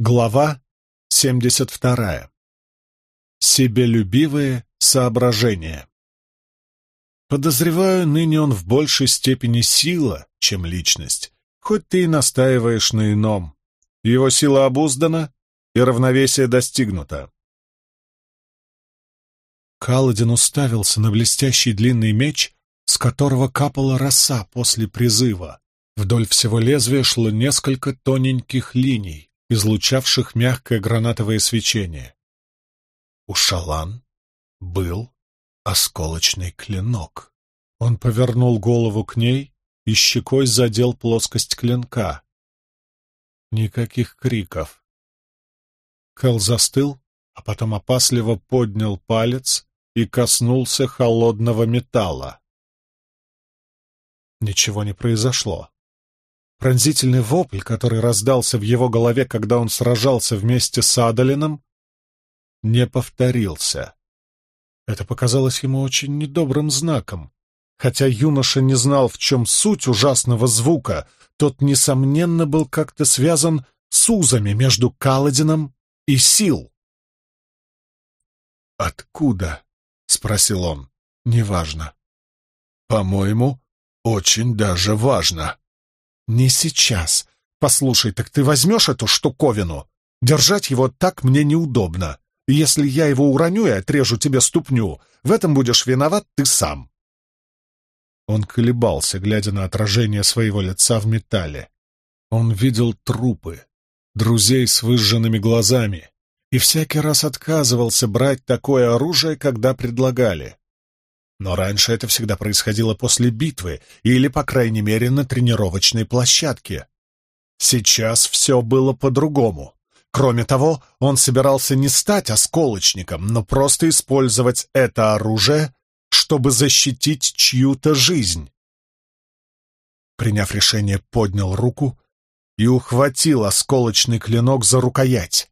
Глава 72. Себелюбивые соображения. Подозреваю, ныне он в большей степени сила, чем личность, хоть ты и настаиваешь на ином. Его сила обуздана, и равновесие достигнуто. Каладин уставился на блестящий длинный меч, с которого капала роса после призыва. Вдоль всего лезвия шло несколько тоненьких линий, излучавших мягкое гранатовое свечение. У Шалан был осколочный клинок. Он повернул голову к ней и щекой задел плоскость клинка. Никаких криков. Кэл застыл, а потом опасливо поднял палец и коснулся холодного металла. Ничего не произошло. Пронзительный вопль, который раздался в его голове, когда он сражался вместе с Адалином, не повторился. Это показалось ему очень недобрым знаком. Хотя юноша не знал, в чем суть ужасного звука, тот, несомненно, был как-то связан с узами между Каладином и Сил. «Откуда?» — спросил он. «Неважно». «По-моему, очень даже важно». «Не сейчас. Послушай, так ты возьмешь эту штуковину? Держать его так мне неудобно. Если я его уроню и отрежу тебе ступню, в этом будешь виноват ты сам». Он колебался, глядя на отражение своего лица в металле. Он видел трупы, друзей с выжженными глазами, и всякий раз отказывался брать такое оружие, когда предлагали. Но раньше это всегда происходило после битвы или, по крайней мере, на тренировочной площадке. Сейчас все было по-другому. Кроме того, он собирался не стать осколочником, но просто использовать это оружие, чтобы защитить чью-то жизнь. Приняв решение, поднял руку и ухватил осколочный клинок за рукоять.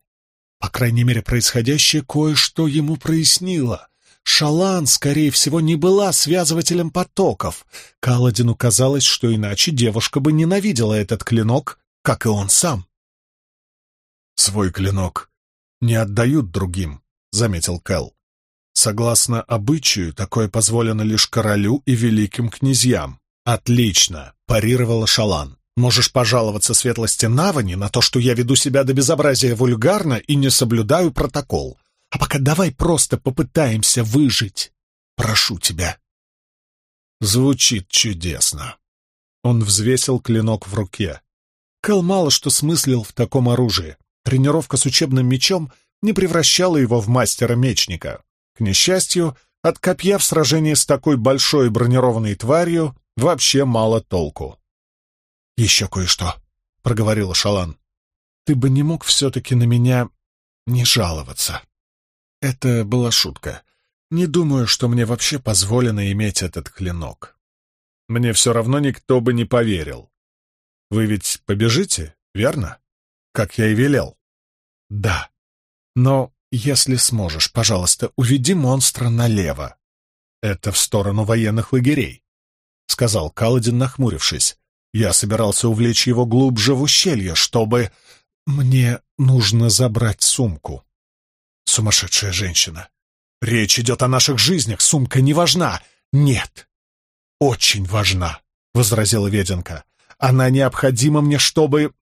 По крайней мере, происходящее кое-что ему прояснило. Шалан, скорее всего, не была связывателем потоков. Каладину казалось, что иначе девушка бы ненавидела этот клинок, как и он сам. «Свой клинок не отдают другим», — заметил Кэл. «Согласно обычаю, такое позволено лишь королю и великим князьям». «Отлично», — парировала Шалан. «Можешь пожаловаться светлости Навани на то, что я веду себя до безобразия вульгарно и не соблюдаю протокол. А пока давай просто попытаемся выжить. Прошу тебя. Звучит чудесно. Он взвесил клинок в руке. Кэл мало что смыслил в таком оружии. Тренировка с учебным мечом не превращала его в мастера-мечника. К несчастью, от копья в сражении с такой большой бронированной тварью вообще мало толку. «Еще кое-что», — проговорила Шалан. «Ты бы не мог все-таки на меня не жаловаться». Это была шутка. Не думаю, что мне вообще позволено иметь этот клинок. Мне все равно никто бы не поверил. Вы ведь побежите, верно? Как я и велел. Да. Но если сможешь, пожалуйста, уведи монстра налево. Это в сторону военных лагерей, — сказал Каладин, нахмурившись. Я собирался увлечь его глубже в ущелье, чтобы... Мне нужно забрать сумку. Сумасшедшая женщина. Речь идет о наших жизнях, сумка не важна. Нет, очень важна, — возразила Веденка. Она необходима мне, чтобы...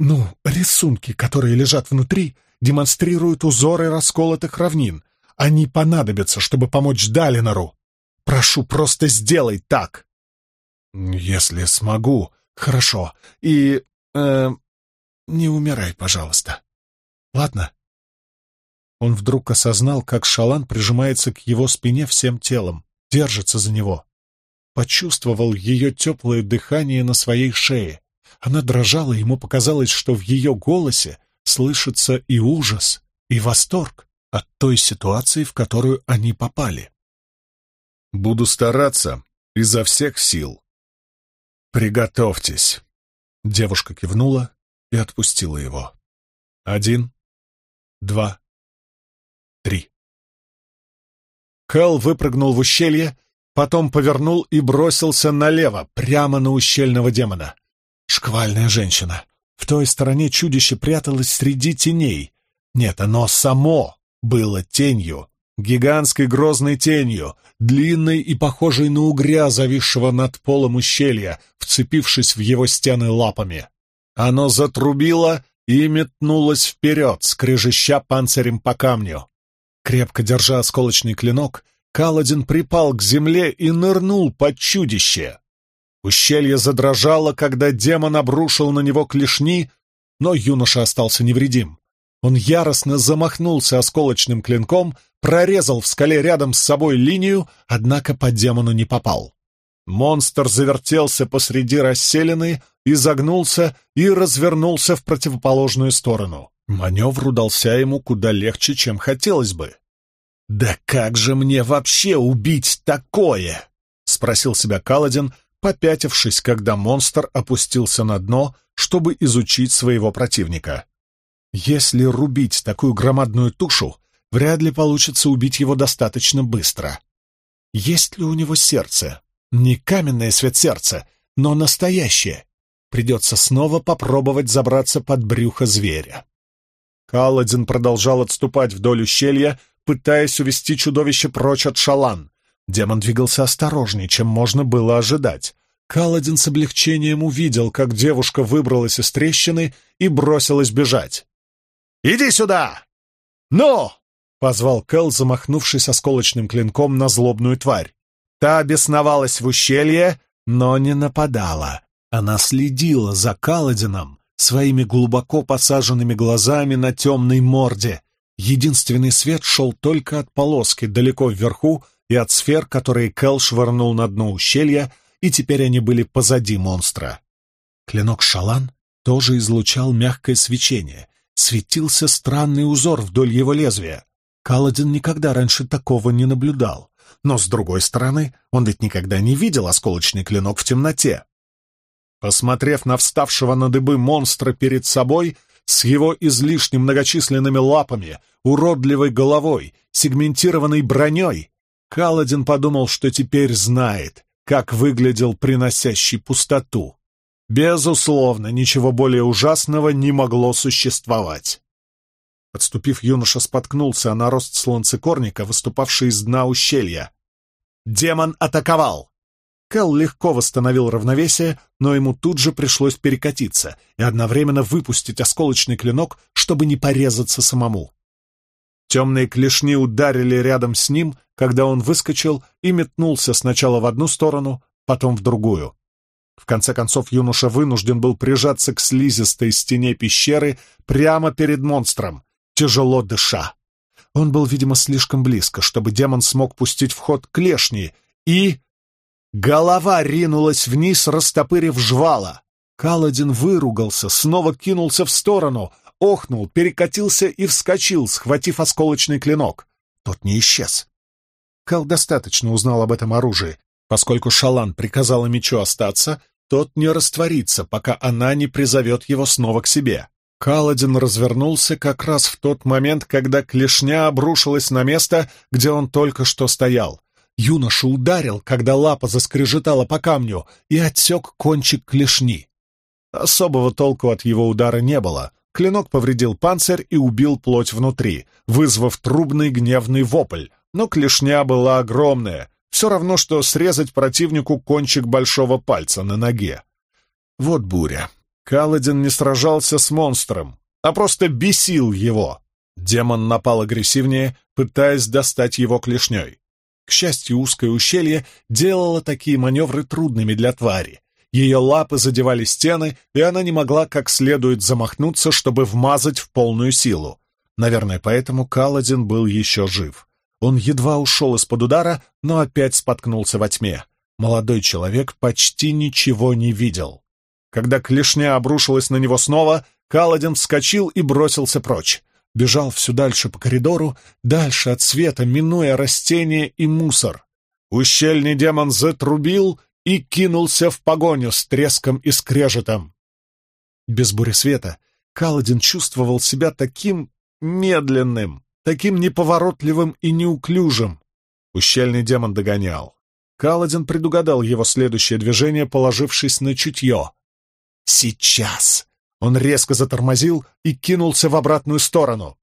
Ну, рисунки, которые лежат внутри, демонстрируют узоры расколотых равнин. Они понадобятся, чтобы помочь Далинору. Прошу, просто сделай так. Если смогу. Хорошо. И... Э, не умирай, пожалуйста. Ладно? Он вдруг осознал, как Шалан прижимается к его спине всем телом, держится за него. Почувствовал ее теплое дыхание на своей шее. Она дрожала, ему показалось, что в ее голосе слышится и ужас, и восторг от той ситуации, в которую они попали. «Буду стараться изо всех сил». «Приготовьтесь!» Девушка кивнула и отпустила его. «Один, два, три. Кэл выпрыгнул в ущелье, потом повернул и бросился налево, прямо на ущельного демона. Шквальная женщина. В той стороне чудище пряталось среди теней. Нет, оно само было тенью, гигантской грозной тенью, длинной и похожей на угря, зависшего над полом ущелья, вцепившись в его стены лапами. Оно затрубило и метнулось вперед, скрежеща панцирем по камню. Крепко держа осколочный клинок, Каладин припал к земле и нырнул под чудище. Ущелье задрожало, когда демон обрушил на него клешни, но юноша остался невредим. Он яростно замахнулся осколочным клинком, прорезал в скале рядом с собой линию, однако по демону не попал. Монстр завертелся посреди расселены, изогнулся и развернулся в противоположную сторону. Маневр удался ему куда легче, чем хотелось бы. «Да как же мне вообще убить такое?» — спросил себя Каладин, попятившись, когда монстр опустился на дно, чтобы изучить своего противника. Если рубить такую громадную тушу, вряд ли получится убить его достаточно быстро. Есть ли у него сердце? Не каменное свет сердца, но настоящее. Придется снова попробовать забраться под брюхо зверя. Каладин продолжал отступать вдоль ущелья, пытаясь увести чудовище прочь от шалан. Демон двигался осторожнее, чем можно было ожидать. Каладин с облегчением увидел, как девушка выбралась из трещины и бросилась бежать. «Иди сюда!» «Ну!» — позвал Кэл, замахнувшись осколочным клинком на злобную тварь. Та бесновалась в ущелье, но не нападала. Она следила за Каладином своими глубоко посаженными глазами на темной морде. Единственный свет шел только от полоски далеко вверху, и от сфер, которые Кэл швырнул на дно ущелья, и теперь они были позади монстра. Клинок Шалан тоже излучал мягкое свечение. Светился странный узор вдоль его лезвия. Каладин никогда раньше такого не наблюдал. Но, с другой стороны, он ведь никогда не видел осколочный клинок в темноте. Посмотрев на вставшего на дыбы монстра перед собой, с его излишне многочисленными лапами, уродливой головой, сегментированной броней, Каладин подумал, что теперь знает, как выглядел приносящий пустоту. Безусловно, ничего более ужасного не могло существовать. Отступив, юноша споткнулся о нарост слонцекорника, выступавший из дна ущелья. Демон атаковал! Кэл легко восстановил равновесие, но ему тут же пришлось перекатиться и одновременно выпустить осколочный клинок, чтобы не порезаться самому. Темные клешни ударили рядом с ним, когда он выскочил и метнулся сначала в одну сторону, потом в другую. В конце концов юноша вынужден был прижаться к слизистой стене пещеры прямо перед монстром, тяжело дыша. Он был, видимо, слишком близко, чтобы демон смог пустить в ход клешни, и... Голова ринулась вниз, растопырив жвала. Каладин выругался, снова кинулся в сторону — охнул, перекатился и вскочил, схватив осколочный клинок. Тот не исчез. Кал достаточно узнал об этом оружии. Поскольку Шалан приказала мечу остаться, тот не растворится, пока она не призовет его снова к себе. Каладин развернулся как раз в тот момент, когда клешня обрушилась на место, где он только что стоял. Юноша ударил, когда лапа заскрежетала по камню, и отсек кончик клешни. Особого толку от его удара не было. Клинок повредил панцирь и убил плоть внутри, вызвав трубный гневный вопль. Но клешня была огромная, все равно, что срезать противнику кончик большого пальца на ноге. Вот буря. Каладин не сражался с монстром, а просто бесил его. Демон напал агрессивнее, пытаясь достать его клешней. К счастью, узкое ущелье делало такие маневры трудными для твари, ее лапы задевали стены, и она не могла как следует замахнуться, чтобы вмазать в полную силу. Наверное, поэтому Каладин был еще жив. Он едва ушел из-под удара, но опять споткнулся во тьме. Молодой человек почти ничего не видел. Когда клешня обрушилась на него снова, Каладин вскочил и бросился прочь. Бежал все дальше по коридору, дальше от света, минуя растения и мусор. Ущельный демон затрубил, и кинулся в погоню с треском и скрежетом. Без бури света Каладин чувствовал себя таким медленным, таким неповоротливым и неуклюжим. Ущельный демон догонял. Каладин предугадал его следующее движение, положившись на чутье. «Сейчас!» Он резко затормозил и кинулся в обратную сторону.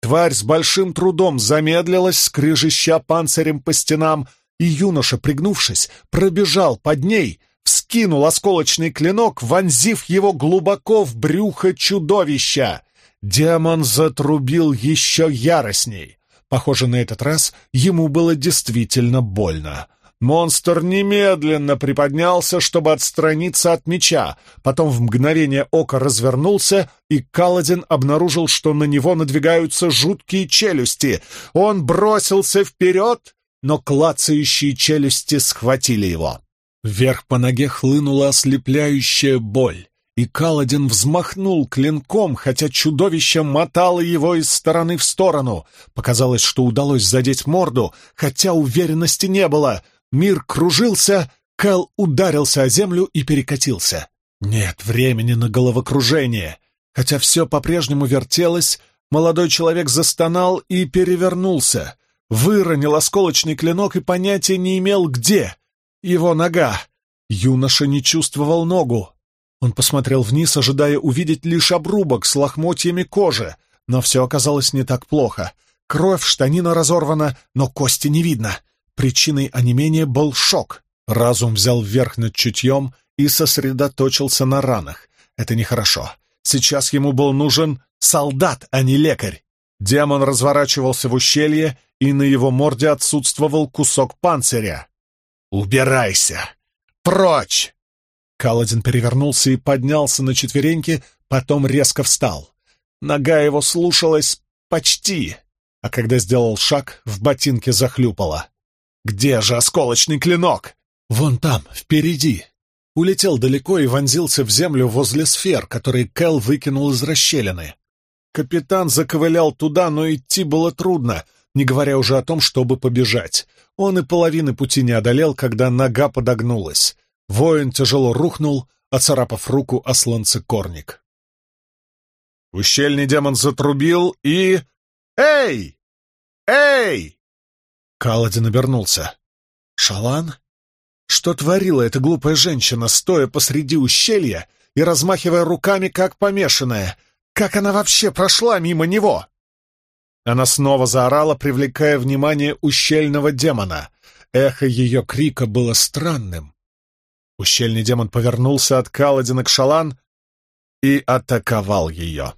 Тварь с большим трудом замедлилась, скрежеща панцирем по стенам, и юноша, пригнувшись, пробежал под ней, вскинул осколочный клинок, вонзив его глубоко в брюхо чудовища. Демон затрубил еще яростней. Похоже, на этот раз ему было действительно больно. Монстр немедленно приподнялся, чтобы отстраниться от меча, потом в мгновение ока развернулся, и Каладин обнаружил, что на него надвигаются жуткие челюсти. Он бросился вперед, но клацающие челюсти схватили его. Вверх по ноге хлынула ослепляющая боль, и Каладин взмахнул клинком, хотя чудовище мотало его из стороны в сторону. Показалось, что удалось задеть морду, хотя уверенности не было. Мир кружился, Кэл ударился о землю и перекатился. Нет времени на головокружение. Хотя все по-прежнему вертелось, молодой человек застонал и перевернулся. Выронил осколочный клинок и понятия не имел, где. Его нога. Юноша не чувствовал ногу. Он посмотрел вниз, ожидая увидеть лишь обрубок с лохмотьями кожи, но все оказалось не так плохо. Кровь, штанина разорвана, но кости не видно. Причиной онемения был шок. Разум взял вверх над чутьем и сосредоточился на ранах. Это нехорошо. Сейчас ему был нужен солдат, а не лекарь. Демон разворачивался в ущелье, и на его морде отсутствовал кусок панциря. «Убирайся! Прочь!» Каладин перевернулся и поднялся на четвереньки, потом резко встал. Нога его слушалась почти, а когда сделал шаг, в ботинке захлюпало. Где же осколочный клинок? Вон там, впереди. Улетел далеко и вонзился в землю возле сфер, которые Кэл выкинул из расщелины. Капитан заковылял туда, но идти было трудно, не говоря уже о том, чтобы побежать. Он и половины пути не одолел, когда нога подогнулась. Воин тяжело рухнул, оцарапав руку о слонцекорник. Ущельный демон затрубил и... «Эй! Эй!» Каладин обернулся. «Шалан? Что творила эта глупая женщина, стоя посреди ущелья и размахивая руками, как помешанная? Как она вообще прошла мимо него?» Она снова заорала, привлекая внимание ущельного демона. Эхо ее крика было странным. Ущельный демон повернулся от Каладина к Шалан и атаковал ее.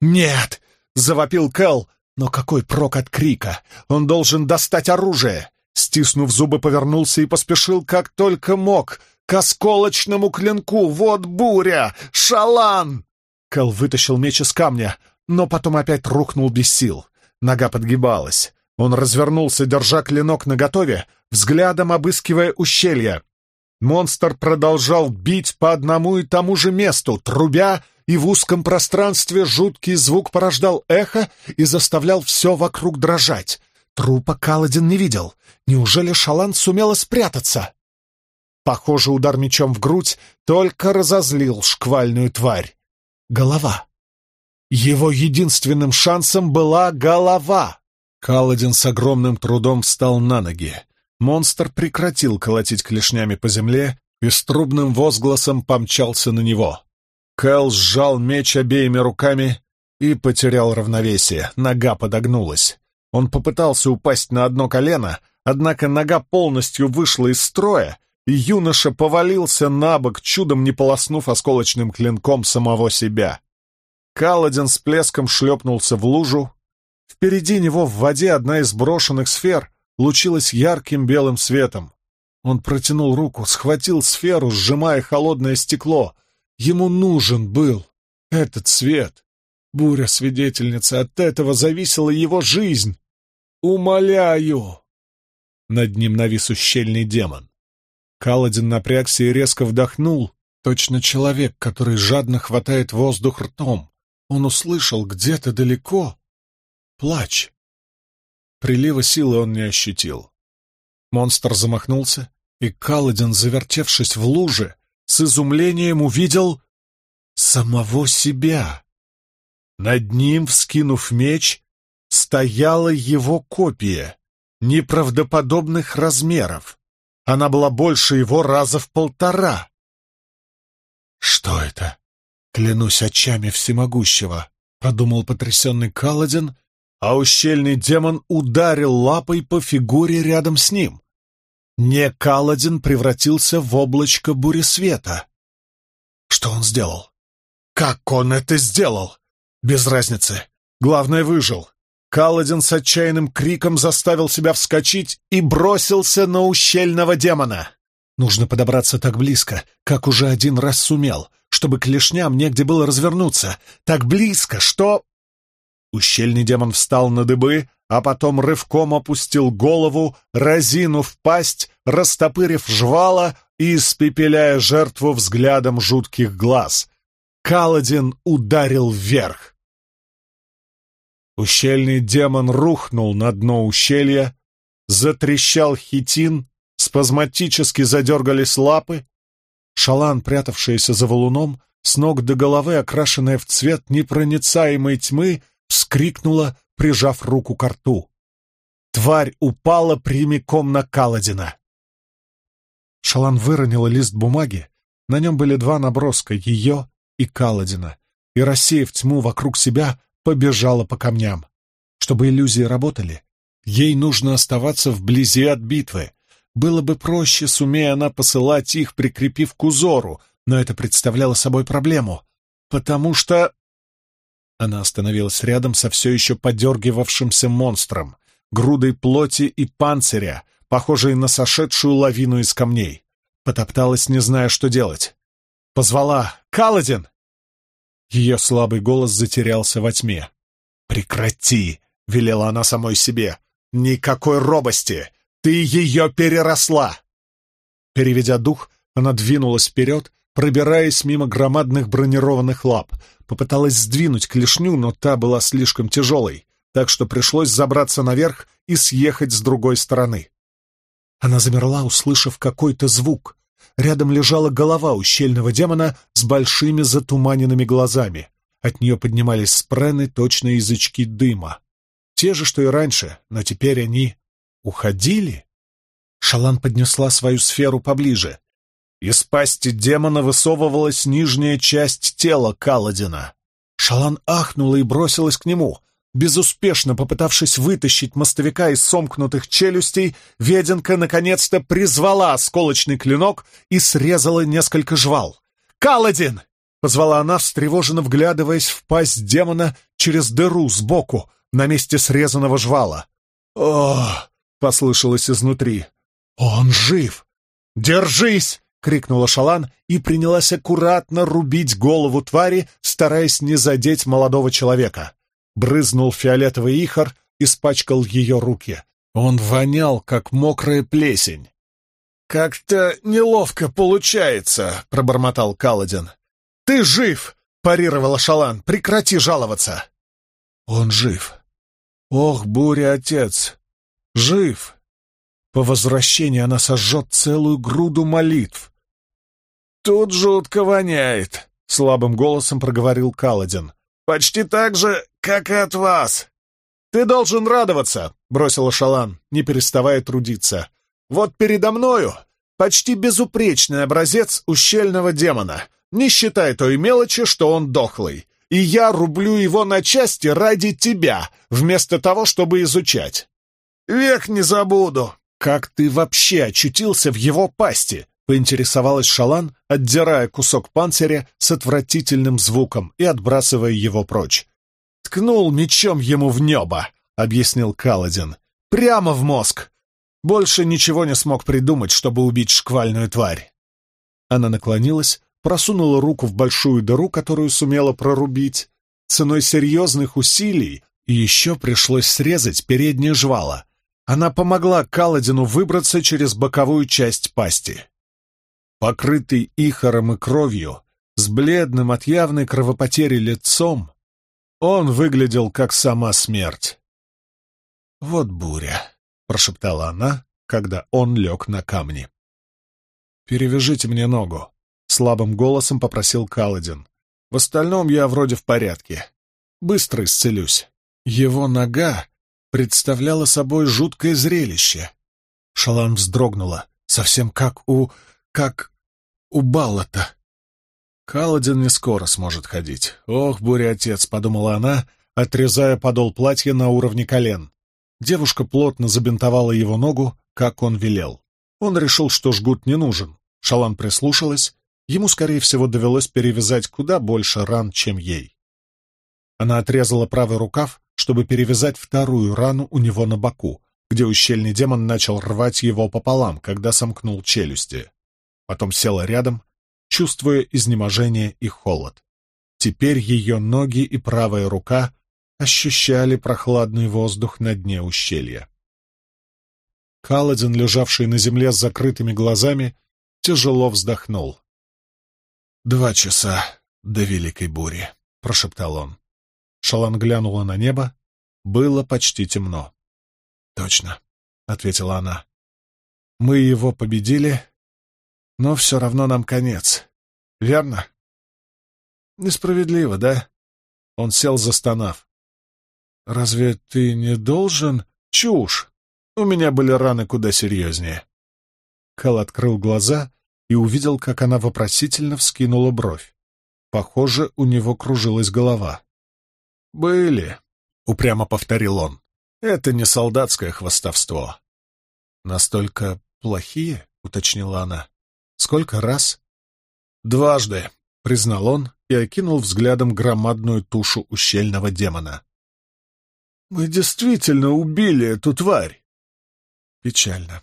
«Нет!» — завопил Кэл, но какой прок от крика? Он должен достать оружие. Стиснув зубы, повернулся и поспешил, как только мог, к осколочному клинку. Вот буря! Шалан! Кэл вытащил меч из камня, но потом опять рухнул без сил. Нога подгибалась. Он развернулся, держа клинок наготове, взглядом обыскивая ущелье. Монстр продолжал бить по одному и тому же месту, трубя и в узком пространстве жуткий звук порождал эхо и заставлял все вокруг дрожать. Трупа Каладин не видел. Неужели Шалан сумела спрятаться? Похоже, удар мечом в грудь только разозлил шквальную тварь. Голова. Его единственным шансом была голова. Каладин с огромным трудом встал на ноги. Монстр прекратил колотить клешнями по земле и с трубным возгласом помчался на него. Кэл сжал меч обеими руками и потерял равновесие. Нога подогнулась. Он попытался упасть на одно колено, однако нога полностью вышла из строя, и юноша повалился на бок, чудом не полоснув осколочным клинком самого себя. Каладин с плеском шлепнулся в лужу. Впереди него в воде одна из брошенных сфер лучилась ярким белым светом. Он протянул руку, схватил сферу, сжимая холодное стекло — Ему нужен был этот свет. Буря-свидетельница, от этого зависела его жизнь. Умоляю!» Над ним навис ущельный демон. Каладин напрягся и резко вдохнул, точно человек, который жадно хватает воздух ртом. Он услышал где-то далеко плач. Прилива силы он не ощутил. Монстр замахнулся, и Каладин, завертевшись в луже, с изумлением увидел самого себя. Над ним, вскинув меч, стояла его копия, неправдоподобных размеров. Она была больше его раза в полтора. «Что это?» «Клянусь очами всемогущего», — подумал потрясенный Каладин, а ущельный демон ударил лапой по фигуре рядом с ним. Не Каладин превратился в облачко буресвета. Что он сделал? Как он это сделал? Без разницы. Главное, выжил. Каладин с отчаянным криком заставил себя вскочить и бросился на ущельного демона. Нужно подобраться так близко, как уже один раз сумел, чтобы клешням негде было развернуться. Так близко, что... Ущельный демон встал на дыбы, а потом рывком опустил голову, разинув пасть, растопырив жвала и испепеляя жертву взглядом жутких глаз. Каладин ударил вверх. Ущельный демон рухнул на дно ущелья, затрещал хитин, спазматически задергались лапы. Шалан, прятавшаяся за валуном, с ног до головы, окрашенная в цвет непроницаемой тьмы, вскрикнула, прижав руку к рту. Тварь упала прямиком на Каладина. Шалан выронила лист бумаги, на нем были два наброска — ее и Каладина, и, рассеяв тьму вокруг себя, побежала по камням. Чтобы иллюзии работали, ей нужно оставаться вблизи от битвы. Было бы проще, сумея она посылать их, прикрепив к узору, но это представляло собой проблему, потому что... Она остановилась рядом со все еще подергивавшимся монстром, грудой плоти и панциря, похожей на сошедшую лавину из камней. Потопталась, не зная, что делать. Позвала «Каладин!» Ее слабый голос затерялся во тьме. «Прекрати!» — велела она самой себе. «Никакой робости! Ты ее переросла!» Переведя дух, она двинулась вперед, пробираясь мимо громадных бронированных лап. Попыталась сдвинуть клешню, но та была слишком тяжелой, так что пришлось забраться наверх и съехать с другой стороны. Она замерла, услышав какой-то звук. Рядом лежала голова ущельного демона с большими затуманенными глазами. От нее поднимались спрены, точно язычки дыма. Те же, что и раньше, но теперь они уходили. Шалан поднесла свою сферу поближе. Из пасти демона высовывалась нижняя часть тела Каладина. Шалан ахнула и бросилась к нему. Безуспешно попытавшись вытащить мостовика из сомкнутых челюстей, Веденка наконец-то призвала осколочный клинок и срезала несколько жвал. «Каладин!» — позвала она, встревоженно вглядываясь в пасть демона через дыру сбоку, на месте срезанного жвала. «О!» — послышалось изнутри. «Он жив!» «Держись!» — крикнула Шалан и принялась аккуратно рубить голову твари, стараясь не задеть молодого человека. Брызнул фиолетовый ихор, испачкал ее руки. Он вонял, как мокрая плесень. «Как-то неловко получается», — пробормотал Каладин. «Ты жив!» — парировала Шалан. «Прекрати жаловаться!» «Он жив! Ох, буря, отец! Жив!» По возвращении она сожжет целую груду молитв. «Тут жутко воняет», — слабым голосом проговорил Каладин. «Почти так же, как и от вас!» «Ты должен радоваться!» — бросила Шалан, не переставая трудиться. «Вот передо мною почти безупречный образец ущельного демона, не считая той мелочи, что он дохлый. И я рублю его на части ради тебя, вместо того, чтобы изучать. Век не забуду!» «Как ты вообще очутился в его пасти?» — поинтересовалась Шалан, отдирая кусок панциря с отвратительным звуком и отбрасывая его прочь. «Ткнул мечом ему в небо», — объяснил Каладин. «Прямо в мозг. Больше ничего не смог придумать, чтобы убить шквальную тварь». Она наклонилась, просунула руку в большую дыру, которую сумела прорубить. Ценой серьезных усилий еще пришлось срезать переднее жвало — она помогла Каладину выбраться через боковую часть пасти. Покрытый ихором и кровью, с бледным от явной кровопотери лицом, он выглядел как сама смерть. «Вот буря», — прошептала она, когда он лег на камни. «Перевяжите мне ногу», — слабым голосом попросил Каладин. «В остальном я вроде в порядке. Быстро исцелюсь». Его нога представляла собой жуткое зрелище. Шалан вздрогнула, совсем как у... как у Баллата. Каладин не скоро сможет ходить. Ох, буря-отец, подумала она, отрезая подол платья на уровне колен. Девушка плотно забинтовала его ногу, как он велел. Он решил, что жгут не нужен. Шалан прислушалась. Ему, скорее всего, довелось перевязать куда больше ран, чем ей. Она отрезала правый рукав, чтобы перевязать вторую рану у него на боку, где ущельный демон начал рвать его пополам, когда сомкнул челюсти. Потом села рядом, чувствуя изнеможение и холод. Теперь ее ноги и правая рука ощущали прохладный воздух на дне ущелья. Каладин, лежавший на земле с закрытыми глазами, тяжело вздохнул. «Два часа до великой бури», — прошептал он. Шалан глянула на небо. Было почти темно. «Точно», — ответила она. «Мы его победили, но все равно нам конец. Верно?» «Несправедливо, да?» Он сел, застонав. «Разве ты не должен...» «Чушь! У меня были раны куда серьезнее». Кэл открыл глаза и увидел, как она вопросительно вскинула бровь. Похоже, у него кружилась голова. «Были», — упрямо повторил он. «Это не солдатское хвостовство». «Настолько плохие?» — уточнила она. «Сколько раз?» «Дважды», — признал он и окинул взглядом громадную тушу ущельного демона. «Мы действительно убили эту тварь!» «Печально.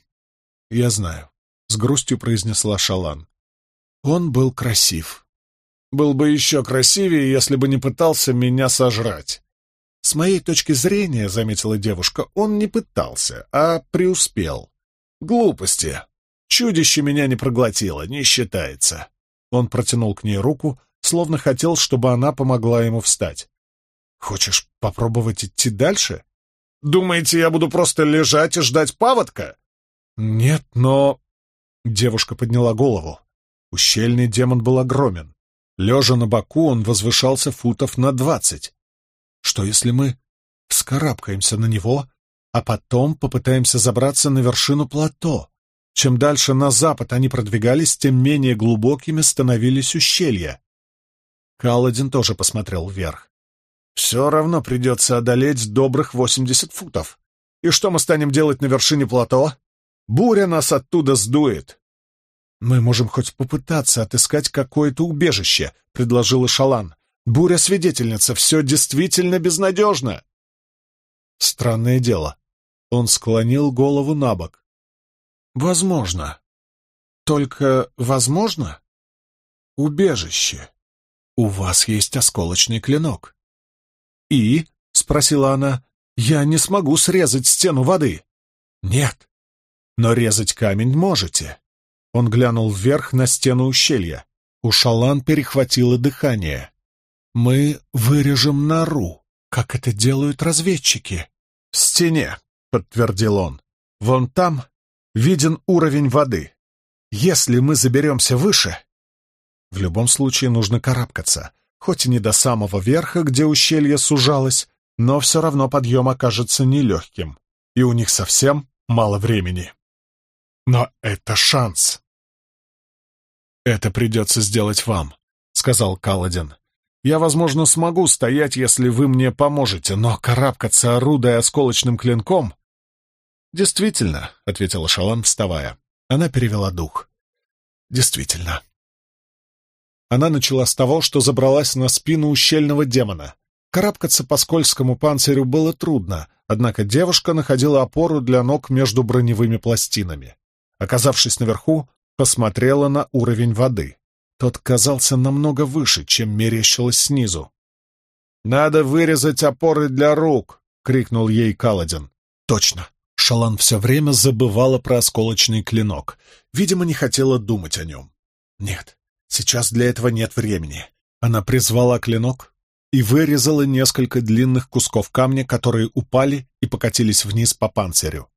Я знаю», — с грустью произнесла Шалан. «Он был красив. Был бы еще красивее, если бы не пытался меня сожрать». «С моей точки зрения, — заметила девушка, — он не пытался, а преуспел. Глупости. Чудище меня не проглотило, не считается». Он протянул к ней руку, словно хотел, чтобы она помогла ему встать. Хочешь попробовать идти дальше? Думаете, я буду просто лежать и ждать паводка? Нет, но... Девушка подняла голову. Ущельный демон был огромен. Лежа на боку, он возвышался футов на двадцать. Что если мы вскарабкаемся на него, а потом попытаемся забраться на вершину плато? Чем дальше на запад они продвигались, тем менее глубокими становились ущелья. Каладин тоже посмотрел вверх. Все равно придется одолеть добрых восемьдесят футов. И что мы станем делать на вершине плато? Буря нас оттуда сдует. Мы можем хоть попытаться отыскать какое-то убежище, предложила Шалан. Буря-свидетельница, все действительно безнадежно. Странное дело. Он склонил голову на бок. Возможно. Только возможно? Убежище. У вас есть осколочный клинок. «И?» — спросила она. «Я не смогу срезать стену воды». «Нет». «Но резать камень можете». Он глянул вверх на стену ущелья. У Шалан перехватило дыхание. «Мы вырежем нору, как это делают разведчики». «В стене», — подтвердил он. «Вон там виден уровень воды. Если мы заберемся выше...» В любом случае нужно карабкаться хоть и не до самого верха, где ущелье сужалось, но все равно подъем окажется нелегким, и у них совсем мало времени. Но это шанс. «Это придется сделать вам», — сказал Каладин. «Я, возможно, смогу стоять, если вы мне поможете, но карабкаться, орудая осколочным клинком...» «Действительно», — ответила Шалан, вставая. Она перевела дух. «Действительно, она начала с того, что забралась на спину ущельного демона. Карабкаться по скользкому панцирю было трудно, однако девушка находила опору для ног между броневыми пластинами. Оказавшись наверху, посмотрела на уровень воды. Тот казался намного выше, чем мерещилось снизу. «Надо вырезать опоры для рук!» — крикнул ей Каладин. «Точно!» Шалан все время забывала про осколочный клинок. Видимо, не хотела думать о нем. «Нет, Сейчас для этого нет времени. Она призвала клинок и вырезала несколько длинных кусков камня, которые упали и покатились вниз по панцирю.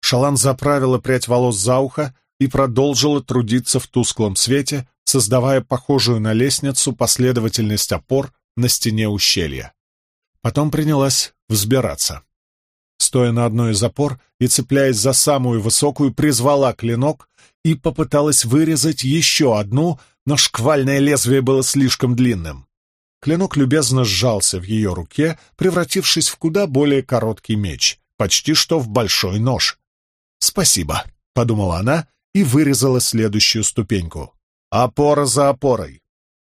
Шалан заправила прядь волос за ухо и продолжила трудиться в тусклом свете, создавая похожую на лестницу последовательность опор на стене ущелья. Потом принялась взбираться. Стоя на одной из опор и цепляясь за самую высокую, призвала клинок и попыталась вырезать еще одну, но шквальное лезвие было слишком длинным. Клинок любезно сжался в ее руке, превратившись в куда более короткий меч, почти что в большой нож. «Спасибо», — подумала она и вырезала следующую ступеньку. Опора за опорой.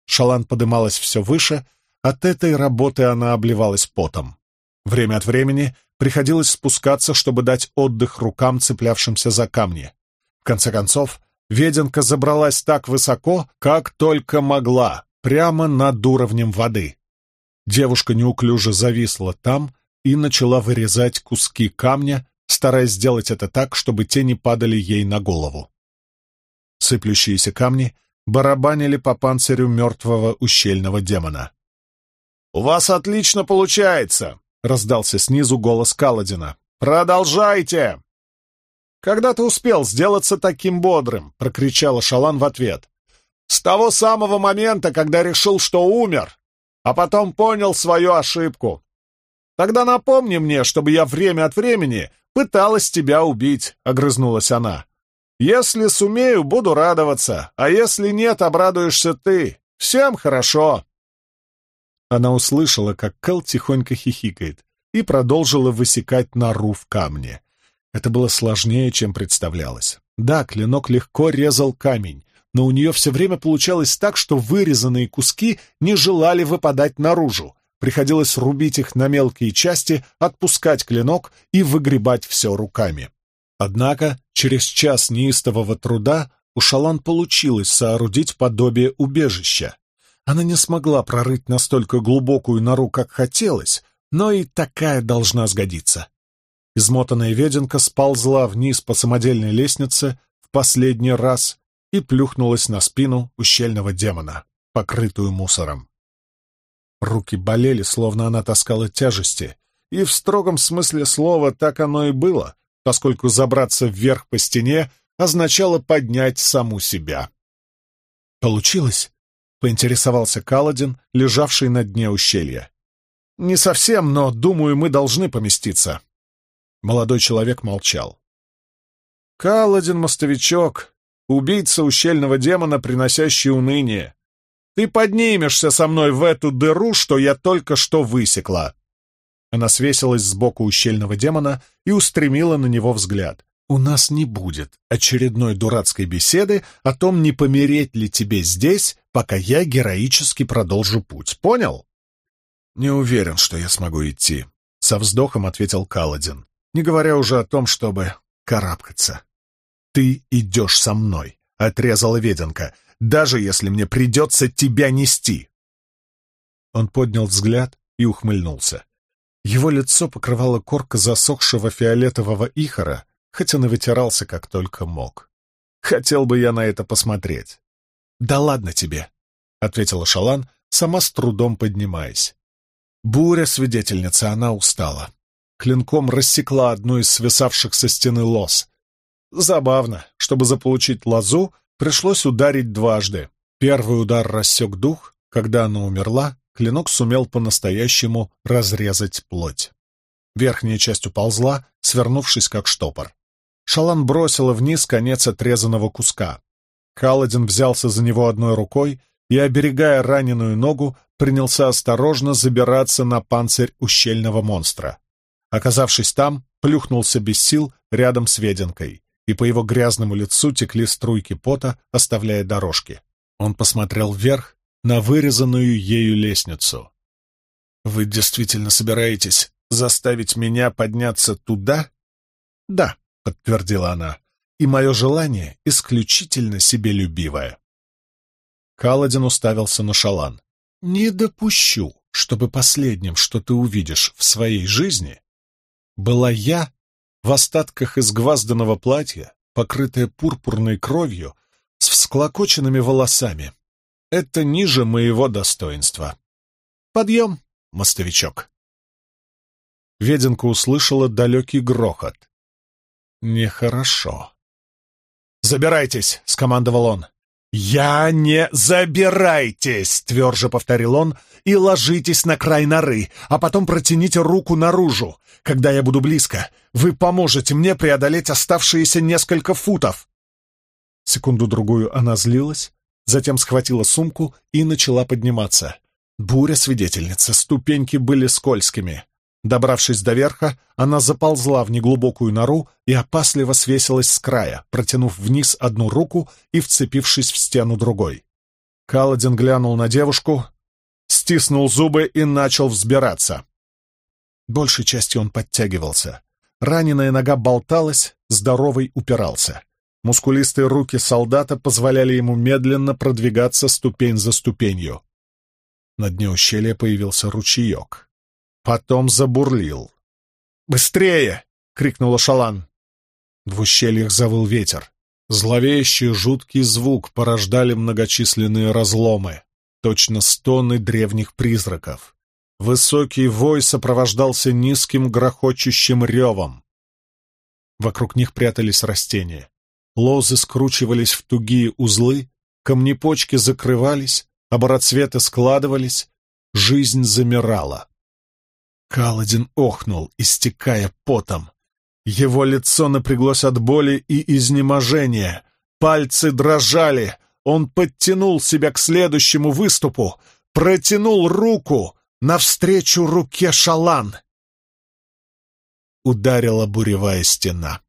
Шалан подымалась все выше, от этой работы она обливалась потом. Время от времени приходилось спускаться, чтобы дать отдых рукам, цеплявшимся за камни. В конце концов, Веденка забралась так высоко, как только могла, прямо над уровнем воды. Девушка неуклюже зависла там и начала вырезать куски камня, стараясь сделать это так, чтобы те не падали ей на голову. Сыплющиеся камни барабанили по панцирю мертвого ущельного демона. «У вас отлично получается!» — раздался снизу голос Каладина. «Продолжайте!» «Когда ты успел сделаться таким бодрым?» — прокричала Шалан в ответ. «С того самого момента, когда решил, что умер, а потом понял свою ошибку. Тогда напомни мне, чтобы я время от времени пыталась тебя убить», — огрызнулась она. Если сумею, буду радоваться, а если нет, обрадуешься ты. Всем хорошо!» Она услышала, как Кэл тихонько хихикает, и продолжила высекать нору в камне. Это было сложнее, чем представлялось. Да, клинок легко резал камень, но у нее все время получалось так, что вырезанные куски не желали выпадать наружу. Приходилось рубить их на мелкие части, отпускать клинок и выгребать все руками. Однако через час неистового труда у Шалан получилось соорудить подобие убежища. Она не смогла прорыть настолько глубокую нору, как хотелось, но и такая должна сгодиться. Измотанная веденка сползла вниз по самодельной лестнице в последний раз и плюхнулась на спину ущельного демона, покрытую мусором. Руки болели, словно она таскала тяжести, и в строгом смысле слова так оно и было — поскольку забраться вверх по стене означало поднять саму себя. «Получилось?» — поинтересовался Каладин, лежавший на дне ущелья. «Не совсем, но, думаю, мы должны поместиться». Молодой человек молчал. «Каладин, мостовичок, убийца ущельного демона, приносящий уныние. Ты поднимешься со мной в эту дыру, что я только что высекла. Она свесилась сбоку ущельного демона и устремила на него взгляд. «У нас не будет очередной дурацкой беседы о том, не помереть ли тебе здесь, пока я героически продолжу путь. Понял?» «Не уверен, что я смогу идти», — со вздохом ответил Каладин, не говоря уже о том, чтобы карабкаться. «Ты идешь со мной», — отрезала Веденка, — «даже если мне придется тебя нести». Он поднял взгляд и ухмыльнулся. Его лицо покрывало корка засохшего фиолетового ихора, хотя он и вытирался как только мог. Хотел бы я на это посмотреть. «Да ладно тебе», — ответила Шалан, сама с трудом поднимаясь. Буря свидетельница, она устала. Клинком рассекла одну из свисавших со стены лоз. Забавно, чтобы заполучить лозу, пришлось ударить дважды. Первый удар рассек дух, когда она умерла, клинок сумел по-настоящему разрезать плоть. Верхняя часть уползла, свернувшись как штопор. Шалан бросила вниз конец отрезанного куска. Каладин взялся за него одной рукой и, оберегая раненую ногу, принялся осторожно забираться на панцирь ущельного монстра. Оказавшись там, плюхнулся без сил рядом с веденкой, и по его грязному лицу текли струйки пота, оставляя дорожки. Он посмотрел вверх на вырезанную ею лестницу. «Вы действительно собираетесь заставить меня подняться туда?» «Да», — подтвердила она, — «и мое желание исключительно себелюбивое». Каладин уставился на шалан. «Не допущу, чтобы последним, что ты увидишь в своей жизни, была я в остатках изгвазданного платья, покрытая пурпурной кровью, с всклокоченными волосами, это ниже моего достоинства. Подъем, мостовичок. Веденка услышала далекий грохот. Нехорошо. «Забирайтесь!» — скомандовал он. «Я не забирайтесь!» — тверже повторил он. «И ложитесь на край норы, а потом протяните руку наружу. Когда я буду близко, вы поможете мне преодолеть оставшиеся несколько футов». Секунду-другую она злилась, затем схватила сумку и начала подниматься. Буря-свидетельница, ступеньки были скользкими. Добравшись до верха, она заползла в неглубокую нору и опасливо свесилась с края, протянув вниз одну руку и вцепившись в стену другой. Каладин глянул на девушку, стиснул зубы и начал взбираться. Большей частью он подтягивался. Раненая нога болталась, здоровый упирался. Мускулистые руки солдата позволяли ему медленно продвигаться ступень за ступенью. На дне ущелья появился ручеек. Потом забурлил. «Быстрее!» — крикнула Шалан. В ущельях завыл ветер. Зловещий жуткий звук порождали многочисленные разломы, точно стоны древних призраков. Высокий вой сопровождался низким грохочущим ревом. Вокруг них прятались растения. Лозы скручивались в тугие узлы, камнепочки закрывались, обороцветы складывались, жизнь замирала. Каладин охнул, истекая потом. Его лицо напряглось от боли и изнеможения. Пальцы дрожали. Он подтянул себя к следующему выступу, протянул руку навстречу руке шалан. Ударила буревая стена.